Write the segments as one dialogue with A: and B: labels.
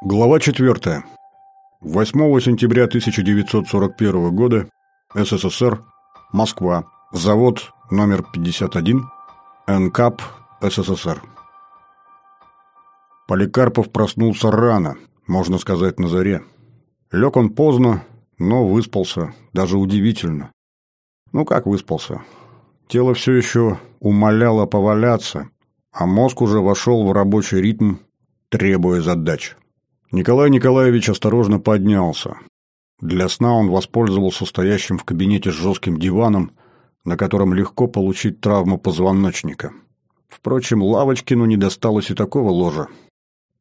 A: Глава 4. 8 сентября 1941 года. СССР. Москва. Завод номер 51. НКАП. СССР. Поликарпов проснулся рано, можно сказать, на заре. Лег он поздно, но выспался, даже удивительно. Ну как выспался? Тело все еще умоляло поваляться, а мозг уже вошел в рабочий ритм, требуя задач. Николай Николаевич осторожно поднялся. Для сна он воспользовался стоящим в кабинете жестким диваном, на котором легко получить травму позвоночника. Впрочем, Лавочкину не досталось и такого ложа.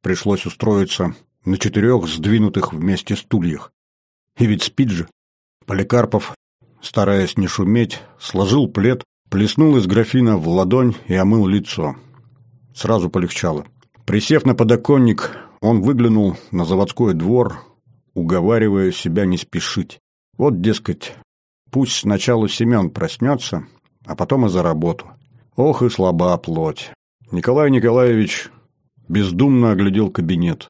A: Пришлось устроиться на четырех сдвинутых вместе стульях. И ведь спит же. Поликарпов, стараясь не шуметь, сложил плед, плеснул из графина в ладонь и омыл лицо. Сразу полегчало. Присев на подоконник, он выглянул на заводской двор, уговаривая себя не спешить. Вот, дескать, пусть сначала Семен проснется, а потом и за работу. Ох и слаба плоть. Николай Николаевич бездумно оглядел кабинет.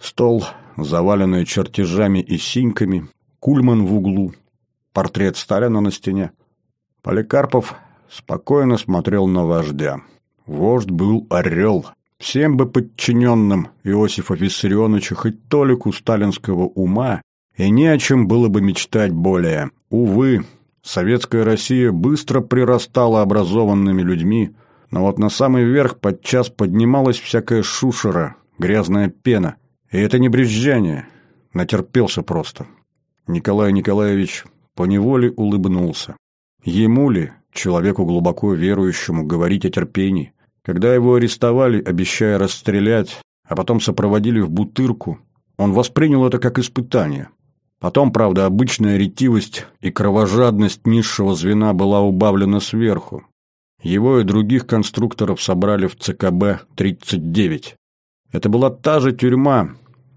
A: Стол, заваленный чертежами и синьками, кульман в углу, портрет Сталина на стене. Поликарпов спокойно смотрел на вождя. Вождь был орел, Всем бы подчиненным Иосифа Виссарионовича хоть толику сталинского ума, и не о чем было бы мечтать более. Увы, советская Россия быстро прирастала образованными людьми, но вот на самый верх подчас поднималась всякая шушера, грязная пена. И это не брюзжание, натерпелся просто. Николай Николаевич поневоле улыбнулся. Ему ли, человеку глубоко верующему, говорить о терпении? Когда его арестовали, обещая расстрелять, а потом сопроводили в Бутырку, он воспринял это как испытание. Потом, правда, обычная ретивость и кровожадность низшего звена была убавлена сверху. Его и других конструкторов собрали в ЦКБ-39. Это была та же тюрьма,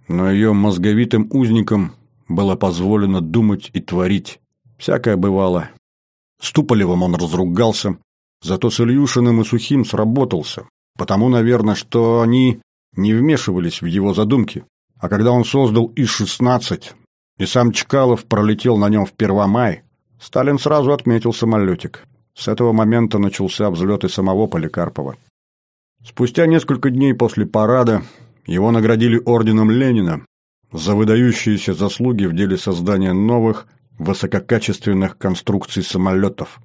A: но ее мозговитым узникам было позволено думать и творить. Всякое бывало. С Туполевым он разругался, Зато с Ильюшиным и Сухим сработался, потому, наверное, что они не вмешивались в его задумки. А когда он создал И-16, и сам Чкалов пролетел на нем в Первомай, Сталин сразу отметил самолетик. С этого момента начался взлет и самого Поликарпова. Спустя несколько дней после парада его наградили орденом Ленина за выдающиеся заслуги в деле создания новых, высококачественных конструкций самолетов.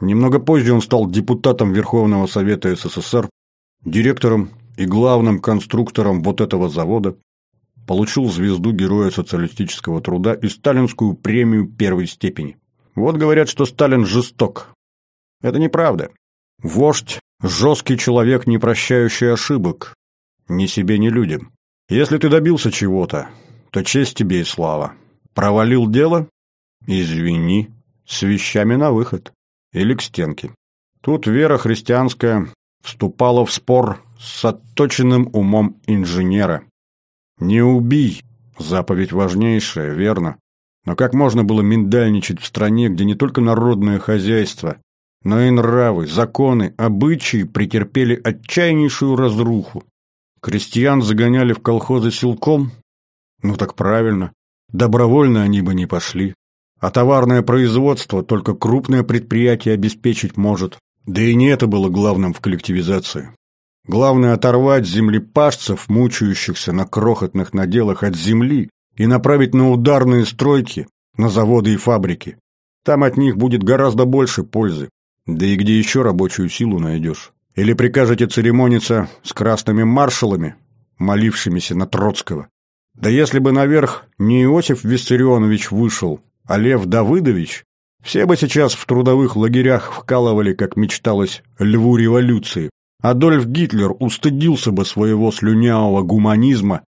A: Немного позже он стал депутатом Верховного Совета СССР, директором и главным конструктором вот этого завода, получил звезду Героя социалистического труда и сталинскую премию первой степени. Вот говорят, что Сталин жесток. Это неправда. Вождь – жесткий человек, не прощающий ошибок. Ни себе, ни людям. Если ты добился чего-то, то честь тебе и слава. Провалил дело? Извини, с вещами на выход или к стенке. Тут вера христианская вступала в спор с отточенным умом инженера. «Не убий!» – заповедь важнейшая, верно. Но как можно было миндальничать в стране, где не только народное хозяйство, но и нравы, законы, обычаи претерпели отчаяннейшую разруху? Крестьян загоняли в колхозы силком? Ну так правильно. Добровольно они бы не пошли. А товарное производство только крупное предприятие обеспечить может. Да и не это было главным в коллективизации. Главное оторвать землепашцев, мучающихся на крохотных наделах от земли, и направить на ударные стройки, на заводы и фабрики. Там от них будет гораздо больше пользы. Да и где еще рабочую силу найдешь? Или прикажете церемониться с красными маршалами, молившимися на Троцкого? Да если бы наверх не Иосиф Виссарионович вышел, а Лев Давыдович, все бы сейчас в трудовых лагерях вкалывали, как мечталось, льву революции. Адольф Гитлер устыдился бы своего слюнявого гуманизма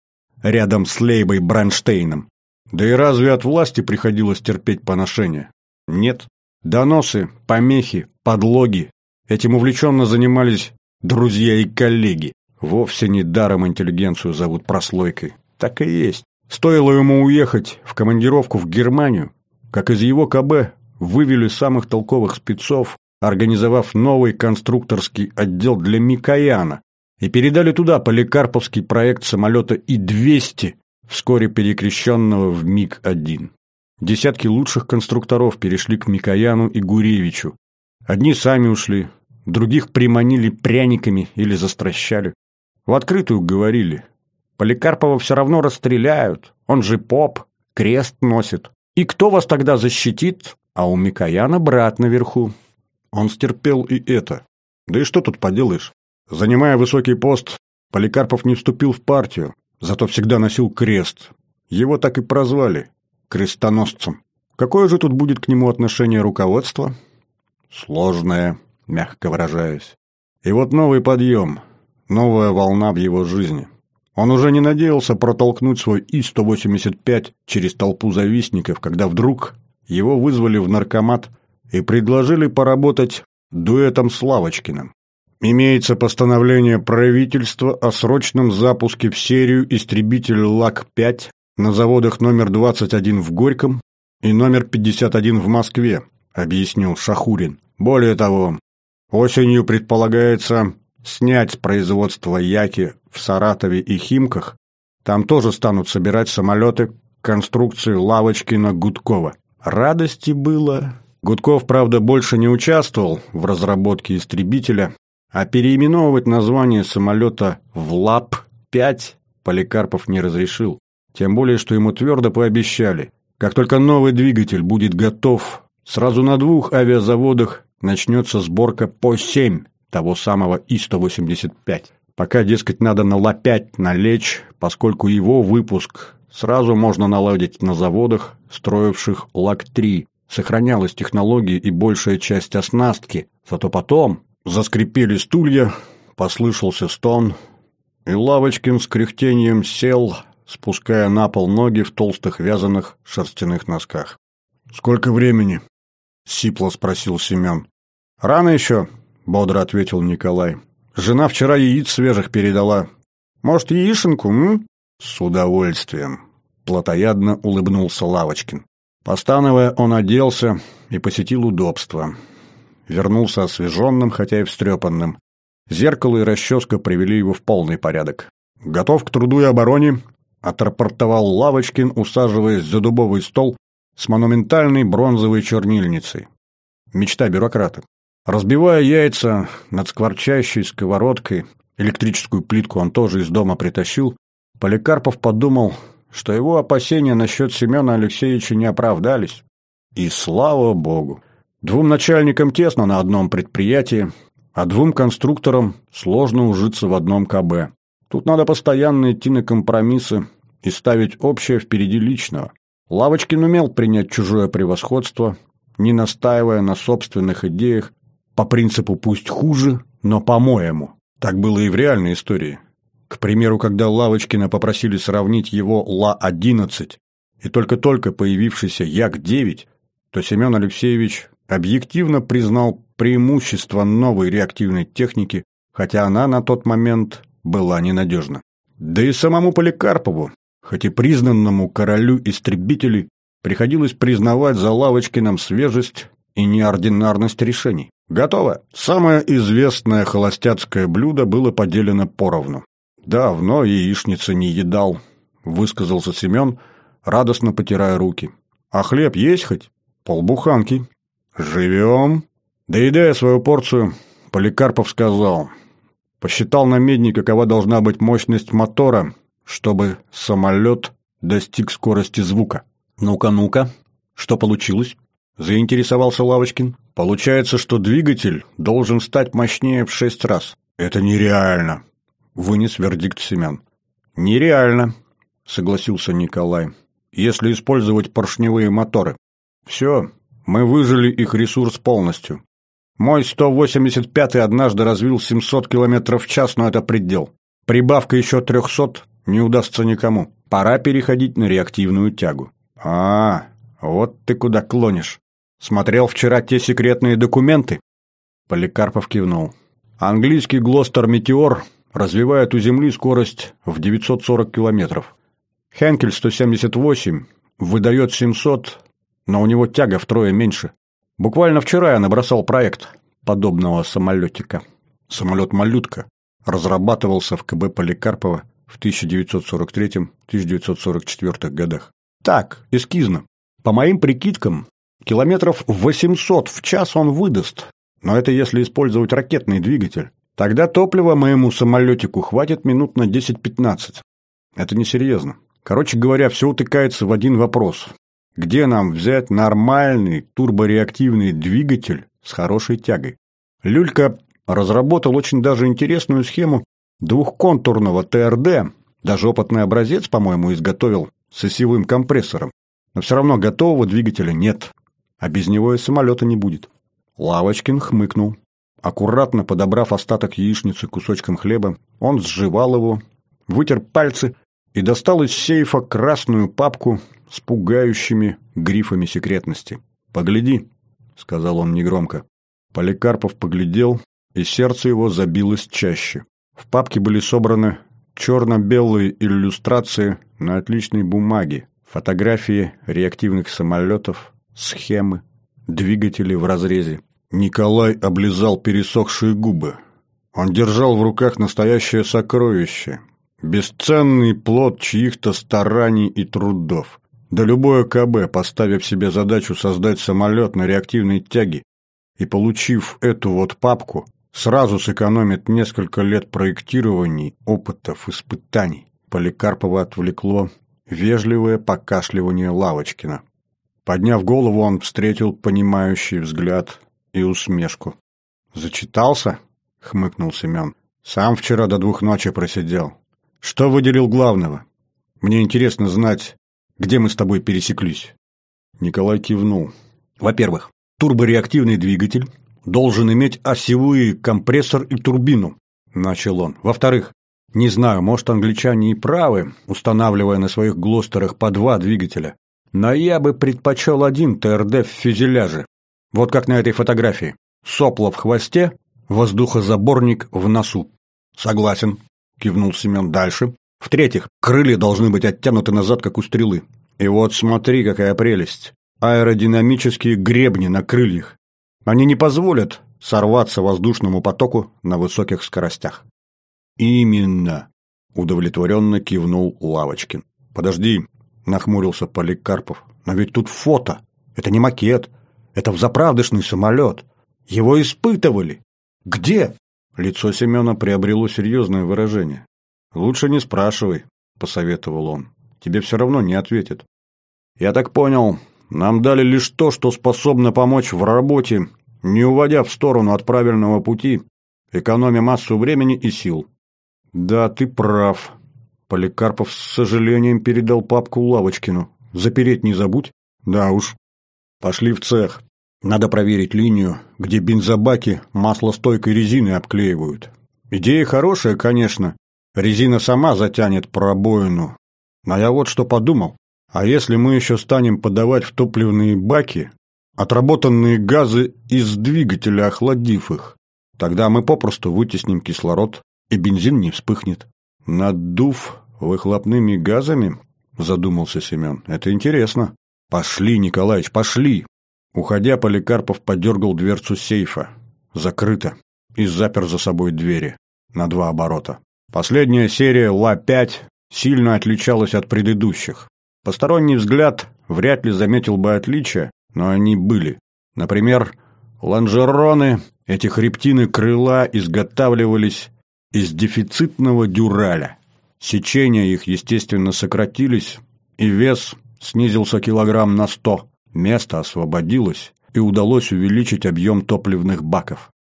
A: рядом с Лейбой Бранштейном. Да и разве от власти приходилось терпеть поношение? Нет. Доносы, помехи, подлоги. Этим увлеченно занимались друзья и коллеги. Вовсе не даром интеллигенцию зовут прослойкой. Так и есть. Стоило ему уехать в командировку в Германию, как из его КБ вывели самых толковых спецов, организовав новый конструкторский отдел для Микояна, и передали туда поликарповский проект самолета И-200, вскоре перекрещенного в МиГ-1. Десятки лучших конструкторов перешли к Микояну и Гуревичу. Одни сами ушли, других приманили пряниками или застращали. В открытую говорили. Поликарпова все равно расстреляют, он же поп, крест носит. И кто вас тогда защитит? А у Микояна брат наверху. Он стерпел и это. Да и что тут поделаешь? Занимая высокий пост, Поликарпов не вступил в партию, зато всегда носил крест. Его так и прозвали – крестоносцем. Какое же тут будет к нему отношение руководства? Сложное, мягко выражаясь. И вот новый подъем, новая волна в его жизни. Он уже не надеялся протолкнуть свой И-185 через толпу завистников, когда вдруг его вызвали в наркомат и предложили поработать дуэтом с Лавочкиным. Имеется постановление правительства о срочном запуске в серию истребитель ЛАК-5 на заводах номер 21 в Горьком и номер 51 в Москве, объяснил Шахурин. Более того, осенью предполагается снять с производства Яки в Саратове и Химках. Там тоже станут собирать самолеты конструкции Лавочкина-Гудкова. Радости было. Гудков, правда, больше не участвовал в разработке истребителя, а переименовывать название самолета в ЛАП-5 Поликарпов не разрешил. Тем более, что ему твердо пообещали. Как только новый двигатель будет готов, сразу на двух авиазаводах начнется сборка по-7 того самого И-185. Пока, дескать, надо на Ла-5 налечь, поскольку его выпуск сразу можно наладить на заводах, строивших ЛАК-3. Сохранялась технология и большая часть оснастки, зато потом, Заскрипели стулья, послышался стон, и Лавочкин с кряхтением сел, спуская на пол ноги в толстых вязаных шерстяных носках. «Сколько времени?» — сипло спросил Семен. «Рано еще», — бодро ответил Николай. «Жена вчера яиц свежих передала. Может, яишенку, м?» «С удовольствием», — плотоядно улыбнулся Лавочкин. Постановая, он оделся и посетил удобство вернулся освеженным, хотя и встрепанным. Зеркало и расческа привели его в полный порядок. «Готов к труду и обороне», — отрапортовал Лавочкин, усаживаясь за дубовый стол с монументальной бронзовой чернильницей. Мечта бюрократа. Разбивая яйца над скворчащей сковородкой, электрическую плитку он тоже из дома притащил, Поликарпов подумал, что его опасения насчет Семена Алексеевича не оправдались. И слава богу! Двум начальникам тесно на одном предприятии, а двум конструкторам сложно ужиться в одном КБ. Тут надо постоянно идти на компромиссы и ставить общее впереди личного. Лавочкин умел принять чужое превосходство, не настаивая на собственных идеях, по принципу «пусть хуже, но по-моему». Так было и в реальной истории. К примеру, когда Лавочкина попросили сравнить его Ла-11 и только-только появившийся Як-9, то Семен Алексеевич объективно признал преимущество новой реактивной техники, хотя она на тот момент была ненадежна. Да и самому Поликарпову, хоть и признанному королю истребителей, приходилось признавать за Лавочкиным свежесть и неординарность решений. Готово. Самое известное холостяцкое блюдо было поделено поровну. «Давно яичницы не едал», — высказался Семен, радостно потирая руки. «А хлеб есть хоть?» «Полбуханки», «Живем?» Доедая свою порцию, Поликарпов сказал. Посчитал на медне, какова должна быть мощность мотора, чтобы самолет достиг скорости звука. «Ну-ка, ну-ка, что получилось?» – заинтересовался Лавочкин. «Получается, что двигатель должен стать мощнее в шесть раз». «Это нереально», – вынес вердикт Семен. «Нереально», – согласился Николай, – «если использовать поршневые моторы. Все, мы выжили их ресурс полностью. Мой 185-й однажды развил 700 км в час, но это предел. Прибавка еще 300 не удастся никому. Пора переходить на реактивную тягу. А, вот ты куда клонишь. Смотрел вчера те секретные документы? Поликарпов кивнул. Английский Глостер Метеор развивает у Земли скорость в 940 километров. Хенкель 178 выдает 700, но у него тяга втрое меньше. Буквально вчера я набросал проект подобного самолетика. Самолет-малютка. разрабатывался в КБ Поликарпова в 1943-1944 годах. Так, эскизно. По моим прикидкам, километров 800 в час он выдаст, но это если использовать ракетный двигатель. Тогда топлива моему самолетику хватит минут на 10-15. Это несерьезно. Короче говоря, все утыкается в один вопрос. Где нам взять нормальный турбореактивный двигатель с хорошей тягой? Люлька разработал очень даже интересную схему двухконтурного ТРД, даже опытный образец, по-моему, изготовил с осевым компрессором. Но все равно готового двигателя нет, а без него и самолета не будет. Лавочкин хмыкнул. Аккуратно подобрав остаток яичницы кусочком хлеба, он сживал его, вытер пальцы и достал из сейфа красную папку с пугающими грифами секретности. «Погляди», — сказал он негромко. Поликарпов поглядел, и сердце его забилось чаще. В папке были собраны черно-белые иллюстрации на отличной бумаге, фотографии реактивных самолетов, схемы, двигатели в разрезе. Николай облизал пересохшие губы. Он держал в руках настоящее сокровище, бесценный плод чьих-то стараний и трудов. Да любое КБ, поставив себе задачу создать самолет на реактивной тяге и получив эту вот папку, сразу сэкономит несколько лет проектирований, опытов, испытаний. Поликарпова отвлекло вежливое покашливание Лавочкина. Подняв голову, он встретил понимающий взгляд и усмешку. «Зачитался?» — хмыкнул Семен. «Сам вчера до двух ночи просидел. Что выделил главного? Мне интересно знать, где мы с тобой пересеклись». Николай кивнул. «Во-первых, турбореактивный двигатель должен иметь осевые компрессор и турбину», — начал он. «Во-вторых, не знаю, может, англичане и правы, устанавливая на своих глостерах по два двигателя. Но я бы предпочел один ТРД в фюзеляже. Вот как на этой фотографии. Сопло в хвосте, воздухозаборник в носу. Согласен, кивнул Семен дальше. В-третьих, крылья должны быть оттянуты назад, как у стрелы. И вот смотри, какая прелесть. Аэродинамические гребни на крыльях. Они не позволят сорваться воздушному потоку на высоких скоростях. Именно, удовлетворенно кивнул Лавочкин. Подожди, нахмурился Поликарпов. Но ведь тут фото. Это не макет. Это взаправдышный самолет. Его испытывали. Где? Лицо Семена приобрело серьезное выражение. «Лучше не спрашивай», — посоветовал он. «Тебе все равно не ответят». «Я так понял, нам дали лишь то, что способно помочь в работе, не уводя в сторону от правильного пути, экономя массу времени и сил». «Да, ты прав», Поликарпов с сожалением передал папку Лавочкину. «Запереть не забудь?» «Да уж». «Пошли в цех. Надо проверить линию, где бензобаки маслостойкой резины обклеивают. Идея хорошая, конечно. Резина сама затянет пробоину. Но я вот что подумал. А если мы еще станем подавать в топливные баки отработанные газы из двигателя, охладив их, тогда мы попросту вытесним кислород, и бензин не вспыхнет. «Надув выхлопными газами?» – задумался Семен. «Это интересно». «Пошли, Николаевич, пошли!» Уходя, Поликарпов подергал дверцу сейфа. Закрыто. И запер за собой двери. На два оборота. Последняя серия Ла-5 сильно отличалась от предыдущих. Посторонний взгляд вряд ли заметил бы отличия, но они были. Например, лонжероны, эти хребтины крыла изготавливались из дефицитного дюраля. Сечения их, естественно, сократились, и вес снизился килограмм на сто. Место освободилось, и удалось увеличить объем топливных баков.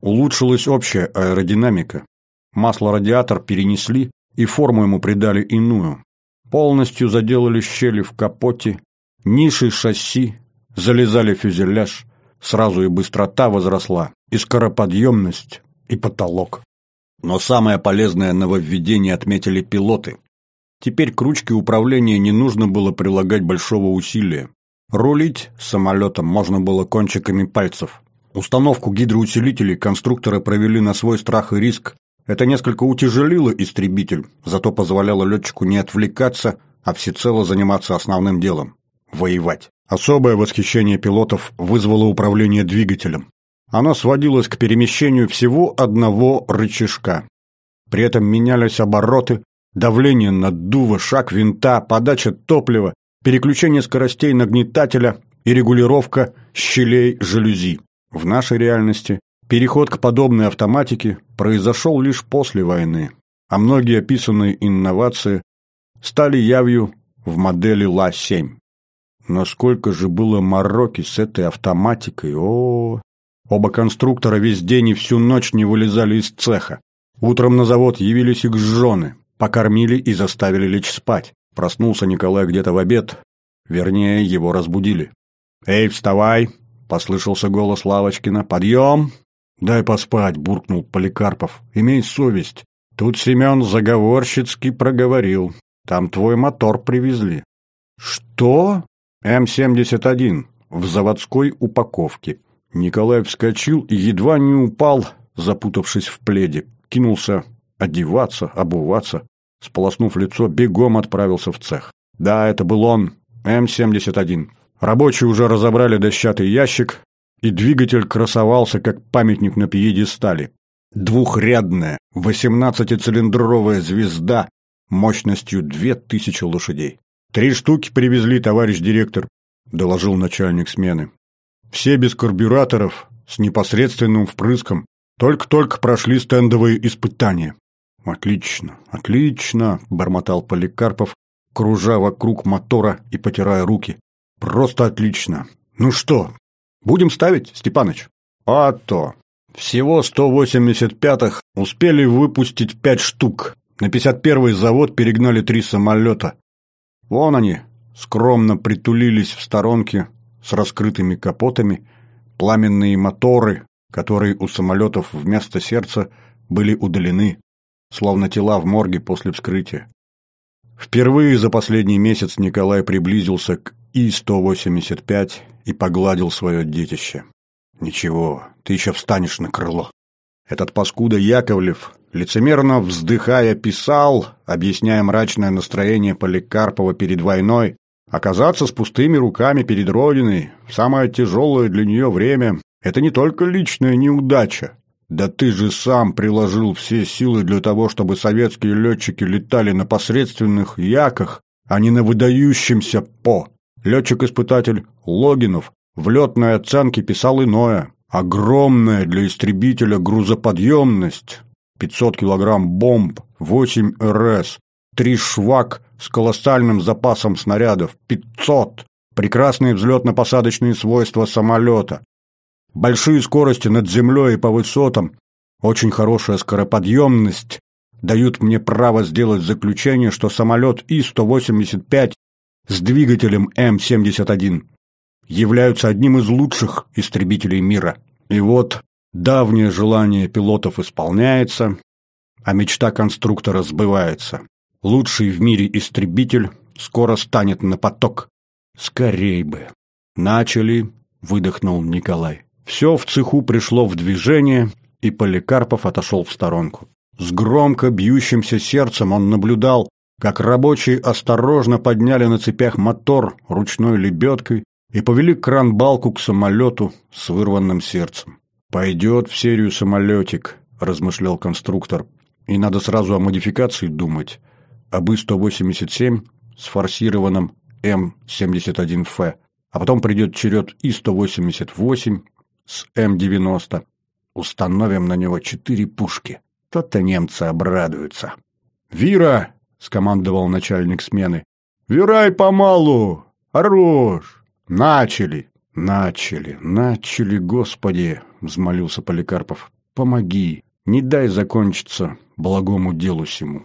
A: Улучшилась общая аэродинамика. Масло-радиатор перенесли, и форму ему придали иную. Полностью заделали щели в капоте, ниши шасси, залезали фюзеляж. Сразу и быстрота возросла, и скороподъемность, и потолок. Но самое полезное нововведение отметили пилоты. Теперь к ручке управления не нужно было прилагать большого усилия. Рулить самолетом можно было кончиками пальцев. Установку гидроусилителей конструкторы провели на свой страх и риск. Это несколько утяжелило истребитель, зато позволяло летчику не отвлекаться, а всецело заниматься основным делом – воевать. Особое восхищение пилотов вызвало управление двигателем. Оно сводилось к перемещению всего одного рычажка. При этом менялись обороты, давление наддува, шаг винта, подача топлива, переключение скоростей нагнетателя и регулировка щелей жалюзи. В нашей реальности переход к подобной автоматике произошел лишь после войны, а многие описанные инновации стали явью в модели Ла-7. Но сколько же было мороки с этой автоматикой, о, -о, -о. Оба конструктора весь день и всю ночь не вылезали из цеха. Утром на завод явились их жены, покормили и заставили лечь спать. Проснулся Николай где-то в обед, вернее, его разбудили. «Эй, вставай!» — послышался голос Лавочкина. «Подъем!» «Дай поспать!» — буркнул Поликарпов. «Имей совесть!» Тут Семен заговорщицки проговорил. «Там твой мотор привезли». «Что?» «М-71 в заводской упаковке». Николай вскочил и едва не упал, запутавшись в пледе. Кинулся одеваться, обуваться. Сполоснув лицо, бегом отправился в цех. Да, это был он, М-71. Рабочие уже разобрали дощатый ящик, и двигатель красовался, как памятник на пьедестале. Двухрядная, 18-цилиндровая звезда мощностью 2000 лошадей. «Три штуки привезли, товарищ директор», — доложил начальник смены. «Все без карбюраторов, с непосредственным впрыском. Только-только прошли стендовые испытания». «Отлично, отлично», — бормотал Поликарпов, кружа вокруг мотора и потирая руки. «Просто отлично. Ну что, будем ставить, Степаныч?» «А то. Всего 185-х успели выпустить пять штук. На 51-й завод перегнали три самолета. Вон они, скромно притулились в сторонке с раскрытыми капотами, пламенные моторы, которые у самолетов вместо сердца были удалены, словно тела в морге после вскрытия. Впервые за последний месяц Николай приблизился к И-185 и погладил свое детище. «Ничего, ты еще встанешь на крыло». Этот паскуда Яковлев лицемерно вздыхая, писал, объясняя мрачное настроение Поликарпова перед войной, оказаться с пустыми руками перед Родиной в самое тяжелое для нее время – это не только личная неудача. Да ты же сам приложил все силы для того, чтобы советские летчики летали на посредственных яках, а не на выдающемся ПО. Летчик-испытатель Логинов в летной оценке писал иное. Огромная для истребителя грузоподъемность 500 килограмм бомб, 8 РС, 3 швак с колоссальным запасом снарядов, 500, прекрасные взлетно-посадочные свойства самолета, большие скорости над землей и по высотам, очень хорошая скороподъемность. Дают мне право сделать заключение, что самолет И-185 с двигателем М-71 являются одним из лучших истребителей мира. И вот Давнее желание пилотов исполняется, а мечта конструктора сбывается. Лучший в мире истребитель скоро станет на поток. Скорей бы. Начали, выдохнул Николай. Все в цеху пришло в движение, и Поликарпов отошел в сторонку. С громко бьющимся сердцем он наблюдал, как рабочие осторожно подняли на цепях мотор ручной лебедкой и повели кран-балку к самолету с вырванным сердцем. «Пойдет в серию самолетик», – размышлял конструктор. «И надо сразу о модификации думать. Об И-187 с форсированным М-71Ф, а потом придет черед И-188 с М-90. Установим на него четыре пушки. То-то немцы обрадуются». «Вира!» – скомандовал начальник смены. «Вирай помалу! Хорош! Начали!» «Начали, начали, Господи!» — взмолился Поликарпов. «Помоги, не дай закончиться благому делу сему».